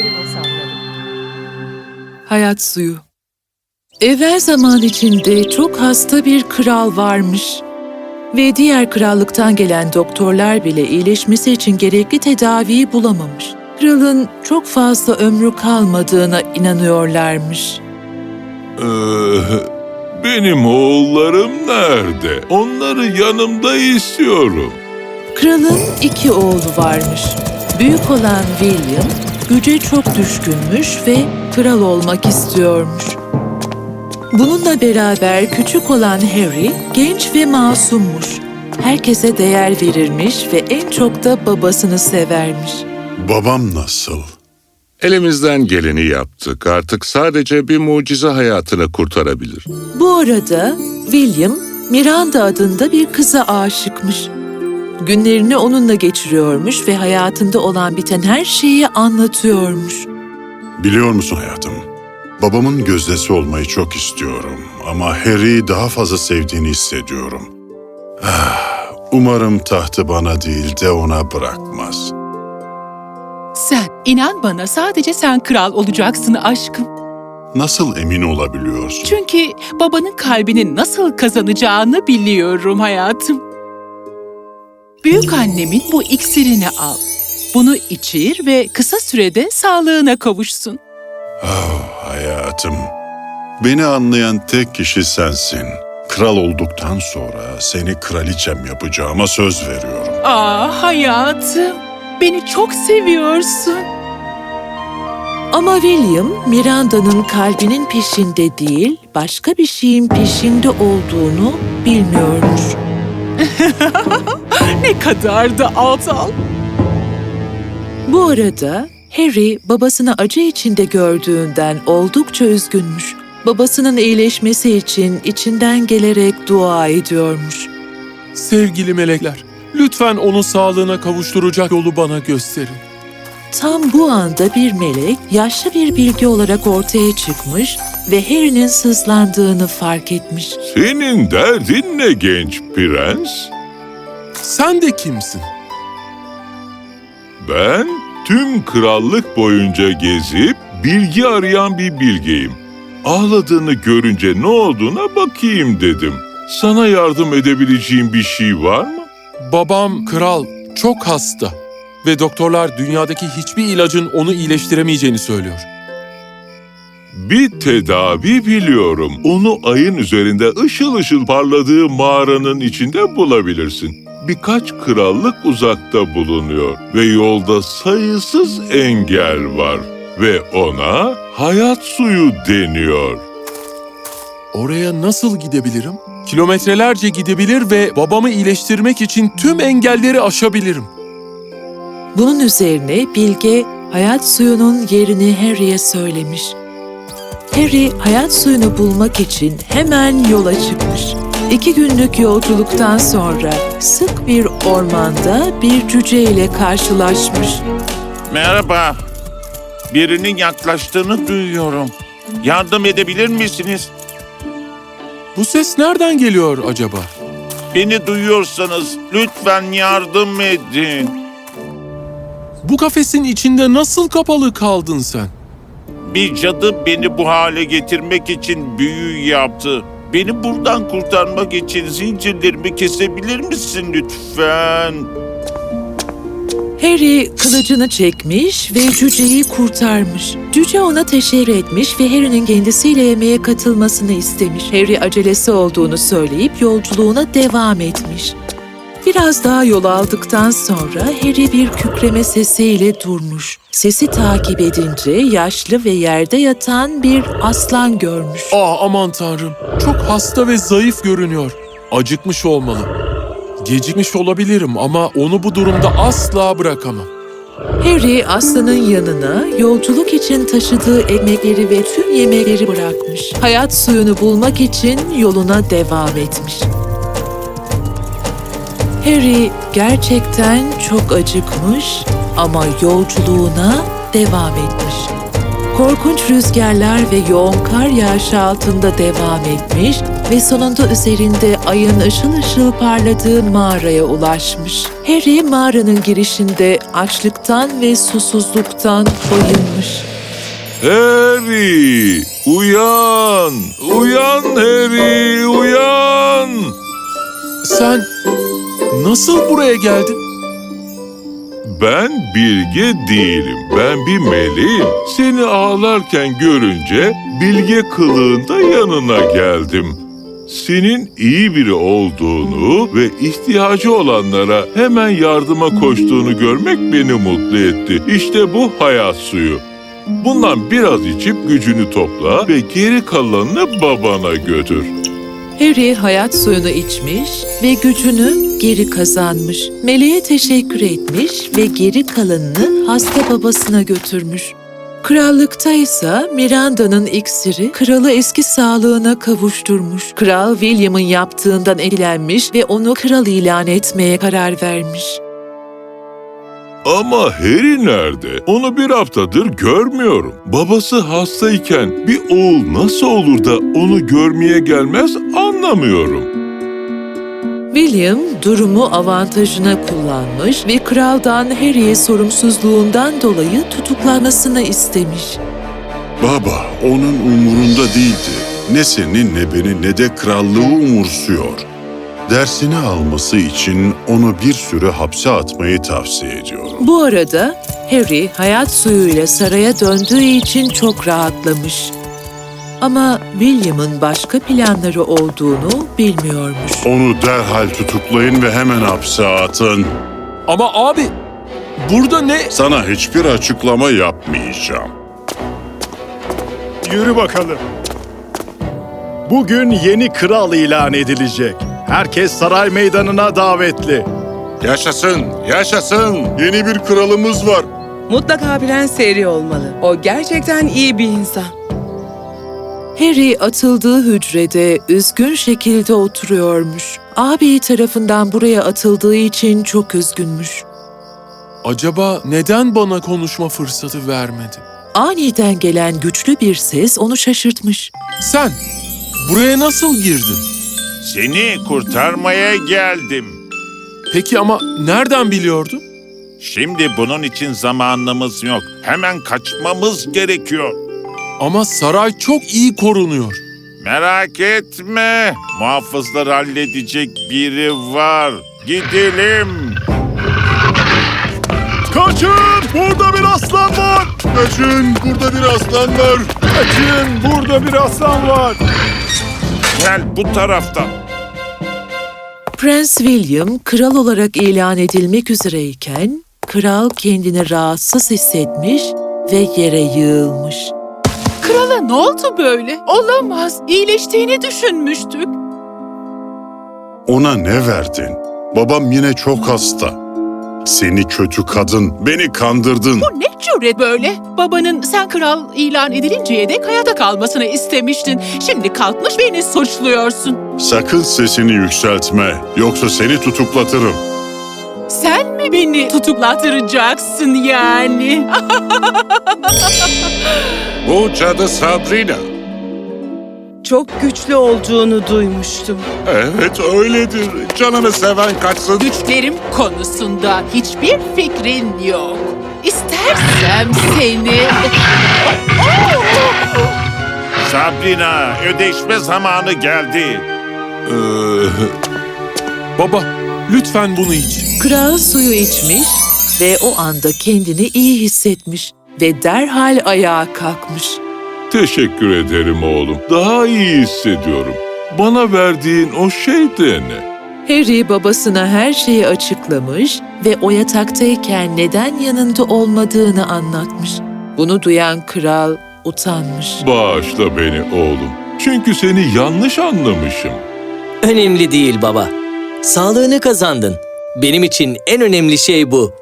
Peri Masalları Hayat suyu. Evvel zaman içinde çok hasta bir kral varmış. Ve diğer krallıktan gelen doktorlar bile iyileşmesi için gerekli tedaviyi bulamamış. Kralın çok fazla ömrü kalmadığına inanıyorlarmış. Ee, benim oğullarım nerede? Onları yanımda istiyorum. Kralın iki oğlu varmış. Büyük olan William güce çok düşkünmüş ve kral olmak istiyormuş. Bununla beraber küçük olan Harry genç ve masummuş. Herkese değer verirmiş ve en çok da babasını severmiş. Babam nasıl? Elimizden geleni yaptık. Artık sadece bir mucize hayatını kurtarabilir. Bu arada William Miranda adında bir kıza aşıkmış. Günlerini onunla geçiriyormuş ve hayatında olan biten her şeyi anlatıyormuş. Biliyor musun hayatım? Babamın gözdesi olmayı çok istiyorum ama Harry'i daha fazla sevdiğini hissediyorum. Ah, Umarım tahtı bana değil de ona bırakmaz. Sen, inan bana sadece sen kral olacaksın aşkım. Nasıl emin olabiliyorsun? Çünkü babanın kalbini nasıl kazanacağını biliyorum hayatım. Büyük annemin bu iksirini al. Bunu içir ve kısa sürede sağlığına kavuşsun. Oh hayatım. Beni anlayan tek kişi sensin. Kral olduktan sonra seni kraliçem yapacağıma söz veriyorum. Aa hayatım, beni çok seviyorsun. Ama William, Miranda'nın kalbinin peşinde değil, başka bir şeyin peşinde olduğunu bilmiyormuş. Ne kadar da aptal. Bu arada Harry babasını acı içinde gördüğünden oldukça üzgünmüş. Babasının iyileşmesi için içinden gelerek dua ediyormuş. Sevgili melekler, lütfen onun sağlığına kavuşturacak yolu bana gösterin. Tam bu anda bir melek yaşlı bir bilgi olarak ortaya çıkmış ve Harry'nin sızlandığını fark etmiş. Senin derdin ne genç prens? Sen de kimsin? Ben tüm krallık boyunca gezip bilgi arayan bir bilgeyim. Ağladığını görünce ne olduğuna bakayım dedim. Sana yardım edebileceğim bir şey var mı? Babam kral, çok hasta ve doktorlar dünyadaki hiçbir ilacın onu iyileştiremeyeceğini söylüyor. Bir tedavi biliyorum. Onu ayın üzerinde ışıl ışıl parladığı mağaranın içinde bulabilirsin. Birkaç krallık uzakta bulunuyor ve yolda sayısız engel var ve ona hayat suyu deniyor. Oraya nasıl gidebilirim? Kilometrelerce gidebilir ve babamı iyileştirmek için tüm engelleri aşabilirim. Bunun üzerine Bilge hayat suyunun yerini Harry'e söylemiş. Harry hayat suyunu bulmak için hemen yola çıkmış. İki günlük yolculuktan sonra sık bir ormanda bir cüce ile karşılaşmış. Merhaba. Birinin yaklaştığını duyuyorum. Yardım edebilir misiniz? Bu ses nereden geliyor acaba? Beni duyuyorsanız lütfen yardım edin. Bu kafesin içinde nasıl kapalı kaldın sen? Bir cadı beni bu hale getirmek için büyü yaptı. Beni buradan kurtarmak için zincirlerimi kesebilir misin lütfen? Harry kılıcını çekmiş ve cüceyi kurtarmış. Cüce ona teşekkür etmiş ve Harry'nin kendisiyle yemeğe katılmasını istemiş. Harry acelesi olduğunu söyleyip yolculuğuna devam etmiş. Biraz daha yol aldıktan sonra Harry bir kükreme sesiyle durmuş. Sesi takip edince yaşlı ve yerde yatan bir aslan görmüş. Ah aman tanrım, çok hasta ve zayıf görünüyor. Acıkmış olmalı. Gecikmiş olabilirim ama onu bu durumda asla bırakamam. Harry aslanın yanına yolculuk için taşıdığı ekmekleri ve tüm yemekleri bırakmış. Hayat suyunu bulmak için yoluna devam etmiş. Harry gerçekten çok acıkmış ama yolculuğuna devam etmiş. Korkunç rüzgarlar ve yoğun kar yağışı altında devam etmiş ve sonunda üzerinde ayın ışıl ışıl parladığı mağaraya ulaşmış. Harry mağaranın girişinde açlıktan ve susuzluktan bayılmış. Harry, uyan! Uyan Harry, uyan! Sen nasıl buraya geldin? Ben bilge değilim. Ben bir meleğim. Seni ağlarken görünce bilge kılığında yanına geldim. Senin iyi biri olduğunu ve ihtiyacı olanlara hemen yardıma koştuğunu görmek beni mutlu etti. İşte bu hayat suyu. Bundan biraz içip gücünü topla ve geri kalanını babana götür. Harry hayat suyunu içmiş ve gücünü geri kazanmış. Meleğe teşekkür etmiş ve geri kalanını hasta babasına götürmüş. Krallıkta ise Miranda'nın iksiri kralı eski sağlığına kavuşturmuş. Kral William'ın yaptığından etkilenmiş ve onu kral ilan etmeye karar vermiş. Ama Harry nerede? Onu bir haftadır görmüyorum. Babası hastayken bir oğul nasıl olur da onu görmeye gelmez anlamıyorum. William durumu avantajına kullanmış ve kraldan Harry'e sorumsuzluğundan dolayı tutuklanmasını istemiş. Baba onun umurunda değildi. Ne seni ne beni ne de krallığı umursuyor. Dersini alması için onu bir süre hapse atmayı tavsiye ediyorum. Bu arada Harry hayat suyuyla saraya döndüğü için çok rahatlamış. Ama William'ın başka planları olduğunu bilmiyormuş. Onu derhal tutuklayın ve hemen hapse atın. Ama abi burada ne? Sana hiçbir açıklama yapmayacağım. Yürü bakalım. Bugün yeni kral ilan edilecek. Herkes saray meydanına davetli. Yaşasın, yaşasın. Yeni bir kralımız var. Mutlaka Prens Harry olmalı. O gerçekten iyi bir insan. Harry atıldığı hücrede üzgün şekilde oturuyormuş. Abi tarafından buraya atıldığı için çok üzgünmüş. Acaba neden bana konuşma fırsatı vermedi? Aniden gelen güçlü bir ses onu şaşırtmış. Sen buraya nasıl girdin? Seni kurtarmaya geldim. Peki ama nereden biliyordun? Şimdi bunun için zamanımız yok. Hemen kaçmamız gerekiyor. Ama saray çok iyi korunuyor. Merak etme. Muhafızlar halledecek biri var. Gidelim. Kaçın! Burada bir aslan var! Kaçın, burada bir aslan var. Kaçın! Burada bir aslan var! Gel bu taraftan. Prens William kral olarak ilan edilmek üzereyken kral kendini rahatsız hissetmiş ve yere yığılmış. Krala ne oldu böyle? Olamaz. İyileştiğini düşünmüştük. Ona ne verdin? Babam yine çok hasta. Seni kötü kadın, beni kandırdın. Bu ne cüret böyle? Babanın sen kral ilan edilinceye dek hayatta kalmasını istemiştin. Şimdi kalkmış beni suçluyorsun. Sakın sesini yükseltme, yoksa seni tutuklatırım. Sen mi beni tutuklattıracaksın yani? Bu cadı Sabrina. Çok güçlü olduğunu duymuştum. Evet öyledir. Canını seven kaçsın. Güçlerim konusunda hiçbir fikrin yok. İstersem seni... Sabrina, ödeşme zamanı geldi. Ee, Baba, lütfen bunu iç. Kral suyu içmiş ve o anda kendini iyi hissetmiş ve derhal ayağa kalkmış. teşekkür ederim oğlum. Daha iyi hissediyorum. Bana verdiğin o şey de ne? Harry babasına her şeyi açıklamış ve o yataktayken neden yanında olmadığını anlatmış. Bunu duyan kral utanmış. Bağışla beni oğlum. Çünkü seni yanlış anlamışım. Önemli değil baba. Sağlığını kazandın. Benim için en önemli şey bu.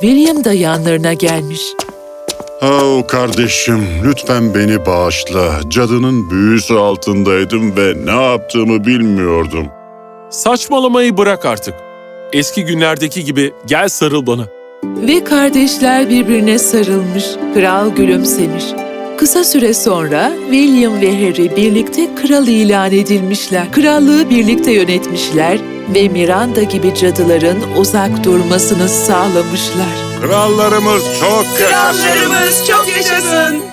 William da yanlarına gelmiş. Oh kardeşim, lütfen beni bağışla. Cadının büyüsü altındaydım ve ne yaptığımı bilmiyordum. Saçmalamayı bırak artık. Eski günlerdeki gibi gel sarıl bana. Ve kardeşler birbirine sarılmış. Kral gülümsemiş. Kısa süre sonra William ve Harry birlikte kral ilan edilmişler. Krallığı birlikte yönetmişler ve Miranda gibi cadıların uzak durmasını sağlamışlar. Krallarımız çok yaşasın. Krallarımız çok yaşasın.